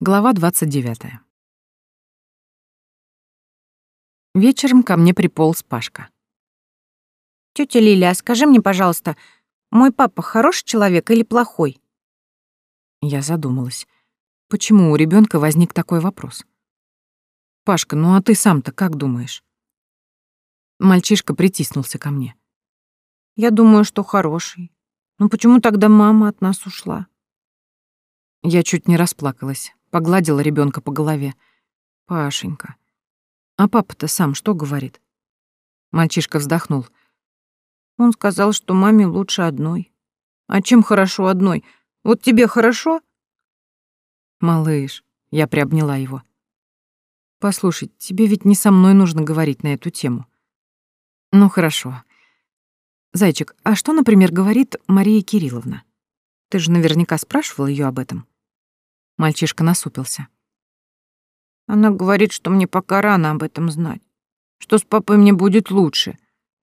Глава 29. Вечером ко мне приполз Пашка. Тетя Лиля, скажи мне, пожалуйста, мой папа хороший человек или плохой? Я задумалась. Почему у ребенка возник такой вопрос? Пашка, ну а ты сам-то как думаешь? Мальчишка притиснулся ко мне. Я думаю, что хороший. Ну почему тогда мама от нас ушла? Я чуть не расплакалась, погладила ребенка по голове. Пашенька. А папа-то сам что говорит? Мальчишка вздохнул. Он сказал, что маме лучше одной. А чем хорошо одной? Вот тебе хорошо? Малыш, я приобняла его. Послушай, тебе ведь не со мной нужно говорить на эту тему. Ну хорошо. Зайчик, а что, например, говорит Мария Кирилловна? Ты же наверняка спрашивал ее об этом. Мальчишка насупился. Она говорит, что мне пока рано об этом знать. Что с папой мне будет лучше.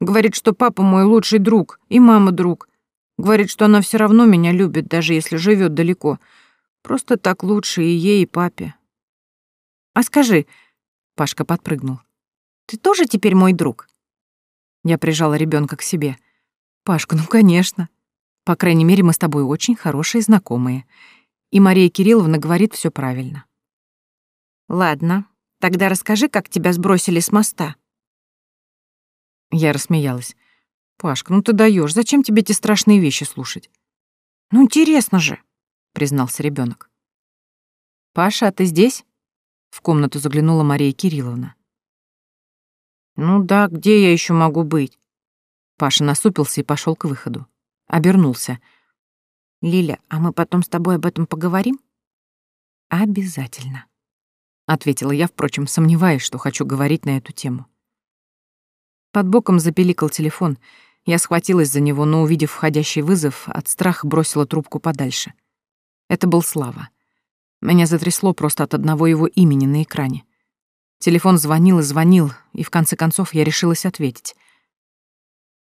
Говорит, что папа мой лучший друг и мама друг. Говорит, что она все равно меня любит, даже если живет далеко. Просто так лучше и ей, и папе. А скажи, Пашка подпрыгнул. Ты тоже теперь мой друг? Я прижала ребенка к себе. Пашка, ну конечно. По крайней мере, мы с тобой очень хорошие знакомые. И Мария Кирилловна говорит все правильно. Ладно, тогда расскажи, как тебя сбросили с моста. Я рассмеялась. Пашка, ну ты даешь, зачем тебе эти страшные вещи слушать? Ну интересно же, признался ребенок. Паша, а ты здесь? В комнату заглянула Мария Кирилловна. Ну да, где я еще могу быть? Паша насупился и пошел к выходу. Обернулся. Лиля, а мы потом с тобой об этом поговорим? Обязательно, ответила я, впрочем, сомневаясь, что хочу говорить на эту тему. Под боком запеликал телефон. Я схватилась за него, но, увидев входящий вызов, от страха бросила трубку подальше. Это был Слава. Меня затрясло просто от одного его имени на экране. Телефон звонил и звонил, и в конце концов я решилась ответить.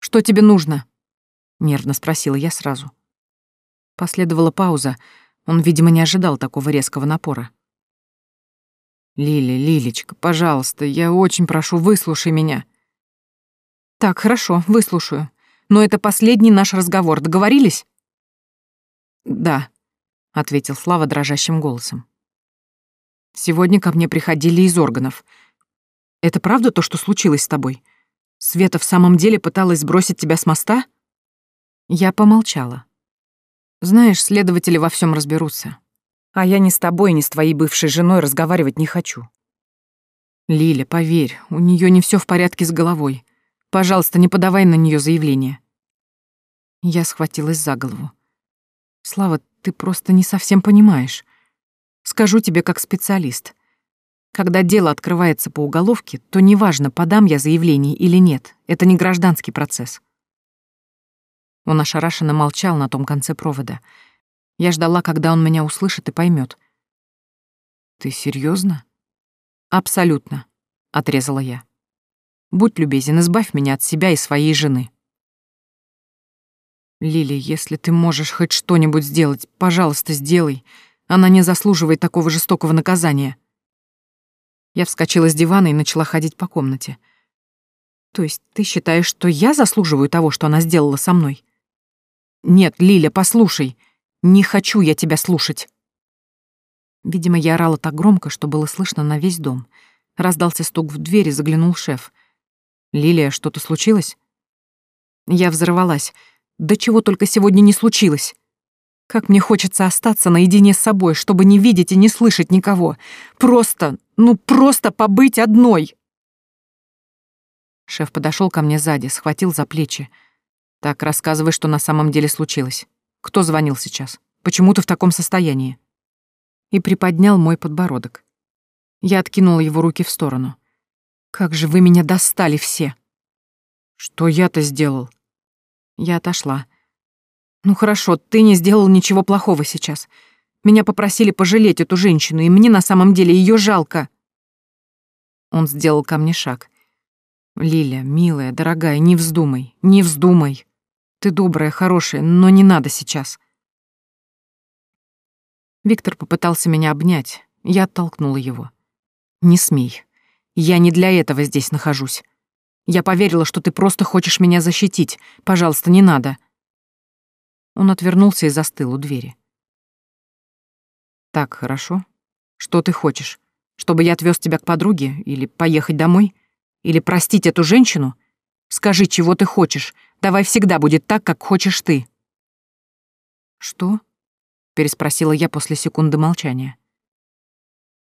«Что тебе нужно?» — нервно спросила я сразу. Последовала пауза. Он, видимо, не ожидал такого резкого напора. «Лиля, Лилечка, пожалуйста, я очень прошу, выслушай меня». «Так, хорошо, выслушаю. Но это последний наш разговор. Договорились?» «Да», — ответил Слава дрожащим голосом. «Сегодня ко мне приходили из органов. Это правда то, что случилось с тобой?» Света в самом деле пыталась сбросить тебя с моста? Я помолчала. Знаешь, следователи во всем разберутся. А я ни с тобой, ни с твоей бывшей женой разговаривать не хочу. Лиля, поверь, у нее не все в порядке с головой. Пожалуйста, не подавай на нее заявление. Я схватилась за голову. Слава, ты просто не совсем понимаешь. Скажу тебе как специалист. Когда дело открывается по уголовке, то неважно, подам я заявление или нет, это не гражданский процесс. Он ошарашенно молчал на том конце провода. Я ждала, когда он меня услышит и поймет. «Ты серьезно? «Абсолютно», — отрезала я. «Будь любезен, избавь меня от себя и своей жены». «Лили, если ты можешь хоть что-нибудь сделать, пожалуйста, сделай. Она не заслуживает такого жестокого наказания». Я вскочила с дивана и начала ходить по комнате. То есть ты считаешь, что я заслуживаю того, что она сделала со мной? Нет, Лиля, послушай. Не хочу я тебя слушать. Видимо, я орала так громко, что было слышно на весь дом. Раздался стук в дверь и заглянул шеф. «Лилия, что-то случилось?» Я взорвалась. «Да чего только сегодня не случилось!» Как мне хочется остаться наедине с собой, чтобы не видеть и не слышать никого. Просто, ну просто побыть одной. Шеф подошел ко мне сзади, схватил за плечи. Так, рассказывай, что на самом деле случилось. Кто звонил сейчас? Почему ты в таком состоянии? И приподнял мой подбородок. Я откинула его руки в сторону. Как же вы меня достали все! Что я-то сделал? Я отошла. Ну хорошо, ты не сделал ничего плохого сейчас. Меня попросили пожалеть эту женщину, и мне на самом деле ее жалко. Он сделал ко мне шаг. Лиля, милая, дорогая, не вздумай, не вздумай. Ты добрая, хорошая, но не надо сейчас. Виктор попытался меня обнять. Я оттолкнула его. «Не смей. Я не для этого здесь нахожусь. Я поверила, что ты просто хочешь меня защитить. Пожалуйста, не надо». Он отвернулся и застыл у двери. «Так, хорошо. Что ты хочешь? Чтобы я отвез тебя к подруге? Или поехать домой? Или простить эту женщину? Скажи, чего ты хочешь. Давай всегда будет так, как хочешь ты». «Что?» — переспросила я после секунды молчания.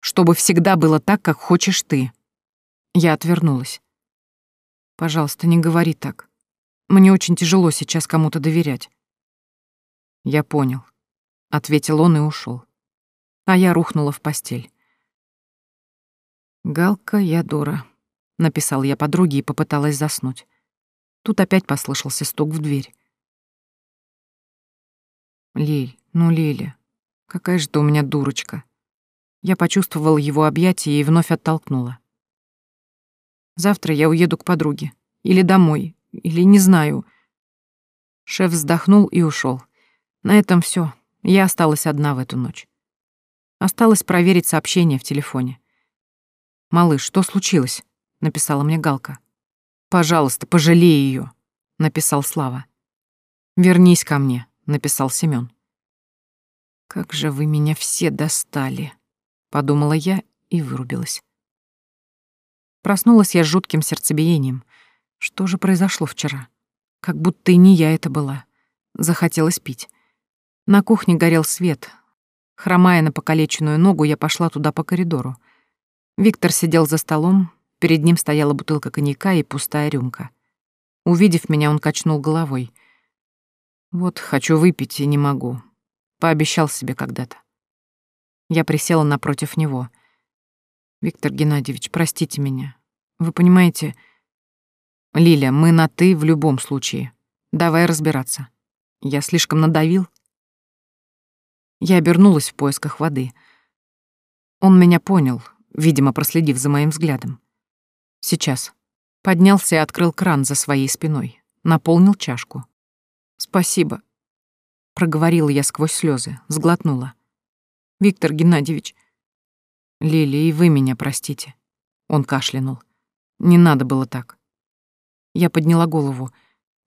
«Чтобы всегда было так, как хочешь ты». Я отвернулась. «Пожалуйста, не говори так. Мне очень тяжело сейчас кому-то доверять». «Я понял», — ответил он и ушел. А я рухнула в постель. «Галка, я дура», — написал я подруге и попыталась заснуть. Тут опять послышался стук в дверь. «Лиль, ну, Лиля, какая же ты у меня дурочка». Я почувствовала его объятие и вновь оттолкнула. «Завтра я уеду к подруге. Или домой. Или не знаю». Шеф вздохнул и ушел. На этом все. Я осталась одна в эту ночь. Осталось проверить сообщение в телефоне. «Малыш, что случилось?» — написала мне Галка. «Пожалуйста, пожалей ее, написал Слава. «Вернись ко мне», написал Семён. Как же вы меня все достали, подумала я и вырубилась. Проснулась я с жутким сердцебиением. Что же произошло вчера? Как будто и не я это была. Захотелось пить. На кухне горел свет. Хромая на покалеченную ногу, я пошла туда по коридору. Виктор сидел за столом, перед ним стояла бутылка коньяка и пустая рюмка. Увидев меня, он качнул головой — вот хочу выпить и не могу. Пообещал себе когда-то. Я присела напротив него. Виктор Геннадьевич, простите меня. Вы понимаете... Лиля, мы на «ты» в любом случае. Давай разбираться. Я слишком надавил? Я обернулась в поисках воды. Он меня понял, видимо, проследив за моим взглядом. Сейчас. Поднялся и открыл кран за своей спиной. Наполнил чашку. Спасибо. Проговорила я сквозь слезы, сглотнула. Виктор Геннадьевич. Лили, и вы меня простите. Он кашлянул. Не надо было так. Я подняла голову.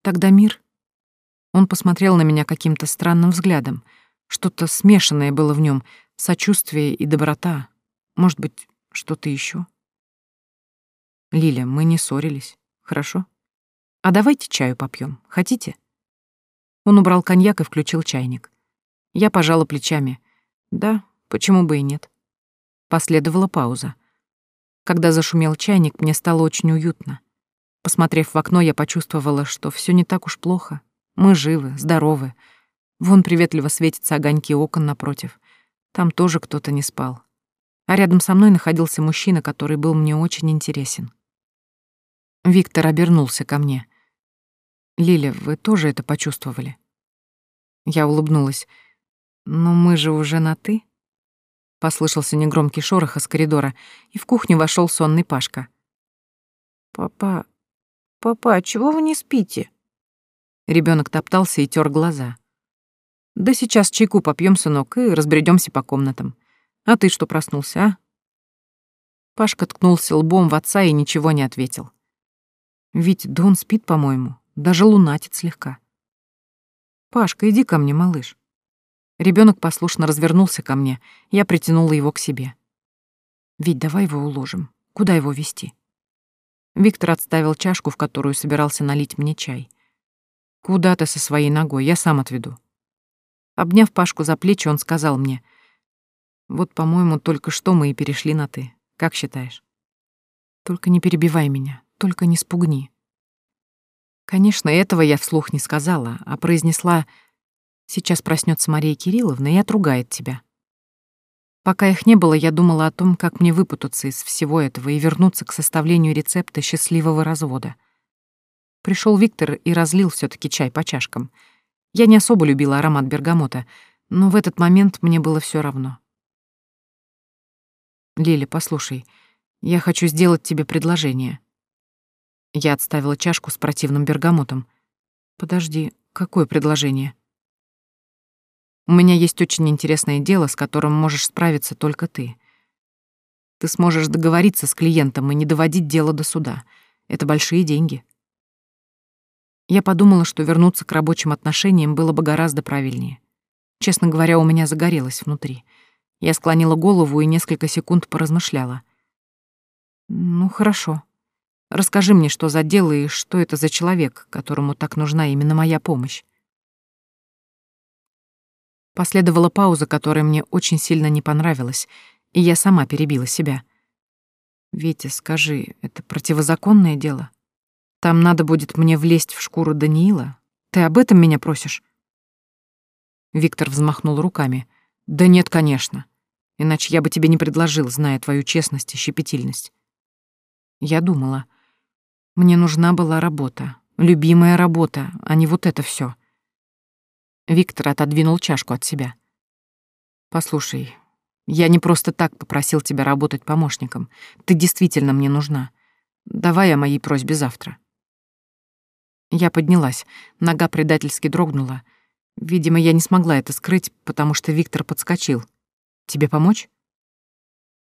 Тогда мир? Он посмотрел на меня каким-то странным взглядом. Что-то смешанное было в нем, сочувствие и доброта. Может быть, что-то еще. Лиля, мы не ссорились, хорошо? А давайте чаю попьем. Хотите? Он убрал коньяк и включил чайник. Я пожала плечами. Да, почему бы и нет. Последовала пауза. Когда зашумел чайник, мне стало очень уютно. Посмотрев в окно, я почувствовала, что все не так уж плохо. Мы живы, здоровы. Вон приветливо светятся огоньки окон напротив. Там тоже кто-то не спал. А рядом со мной находился мужчина, который был мне очень интересен. Виктор обернулся ко мне — Лиля, вы тоже это почувствовали? Я улыбнулась. Но мы же уже на «ты». Послышался негромкий шорох из коридора, и в кухню вошел сонный Пашка. «Папа, папа, а чего вы не спите?» Ребенок топтался и тер глаза. «Да сейчас чайку попьем, сынок, и разбредемся по комнатам. А ты что проснулся, а?» Пашка ткнулся лбом в отца и ничего не ответил. «Ведь Дон спит, по-моему даже лунатит слегка. «Пашка, иди ко мне, малыш». Ребенок послушно развернулся ко мне, я притянула его к себе. «Ведь давай его уложим. Куда его вести? Виктор отставил чашку, в которую собирался налить мне чай. «Куда ты со своей ногой? Я сам отведу». Обняв Пашку за плечи, он сказал мне, «Вот, по-моему, только что мы и перешли на «ты». Как считаешь?» «Только не перебивай меня, только не спугни». Конечно, этого я вслух не сказала, а произнесла «Сейчас проснется Мария Кирилловна и отругает тебя». Пока их не было, я думала о том, как мне выпутаться из всего этого и вернуться к составлению рецепта счастливого развода. Пришел Виктор и разлил все таки чай по чашкам. Я не особо любила аромат бергамота, но в этот момент мне было все равно. «Лиля, послушай, я хочу сделать тебе предложение», я отставила чашку с противным бергамотом. Подожди, какое предложение? У меня есть очень интересное дело, с которым можешь справиться только ты. Ты сможешь договориться с клиентом и не доводить дело до суда. Это большие деньги. Я подумала, что вернуться к рабочим отношениям было бы гораздо правильнее. Честно говоря, у меня загорелось внутри. Я склонила голову и несколько секунд поразмышляла. «Ну, хорошо. Расскажи мне, что за дело и что это за человек, которому так нужна именно моя помощь». Последовала пауза, которая мне очень сильно не понравилась, и я сама перебила себя. «Витя, скажи, это противозаконное дело? Там надо будет мне влезть в шкуру Даниила? Ты об этом меня просишь?» Виктор взмахнул руками. «Да нет, конечно. Иначе я бы тебе не предложил, зная твою честность и щепетильность». Я думала. Мне нужна была работа. Любимая работа, а не вот это все. Виктор отодвинул чашку от себя. «Послушай, я не просто так попросил тебя работать помощником. Ты действительно мне нужна. Давай о моей просьбе завтра». Я поднялась, нога предательски дрогнула. Видимо, я не смогла это скрыть, потому что Виктор подскочил. «Тебе помочь?»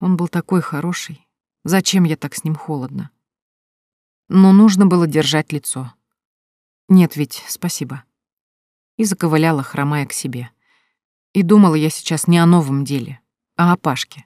Он был такой хороший. Зачем я так с ним холодно? Но нужно было держать лицо. «Нет ведь, спасибо». И заковыляла, хромая к себе. И думала я сейчас не о новом деле, а о Пашке.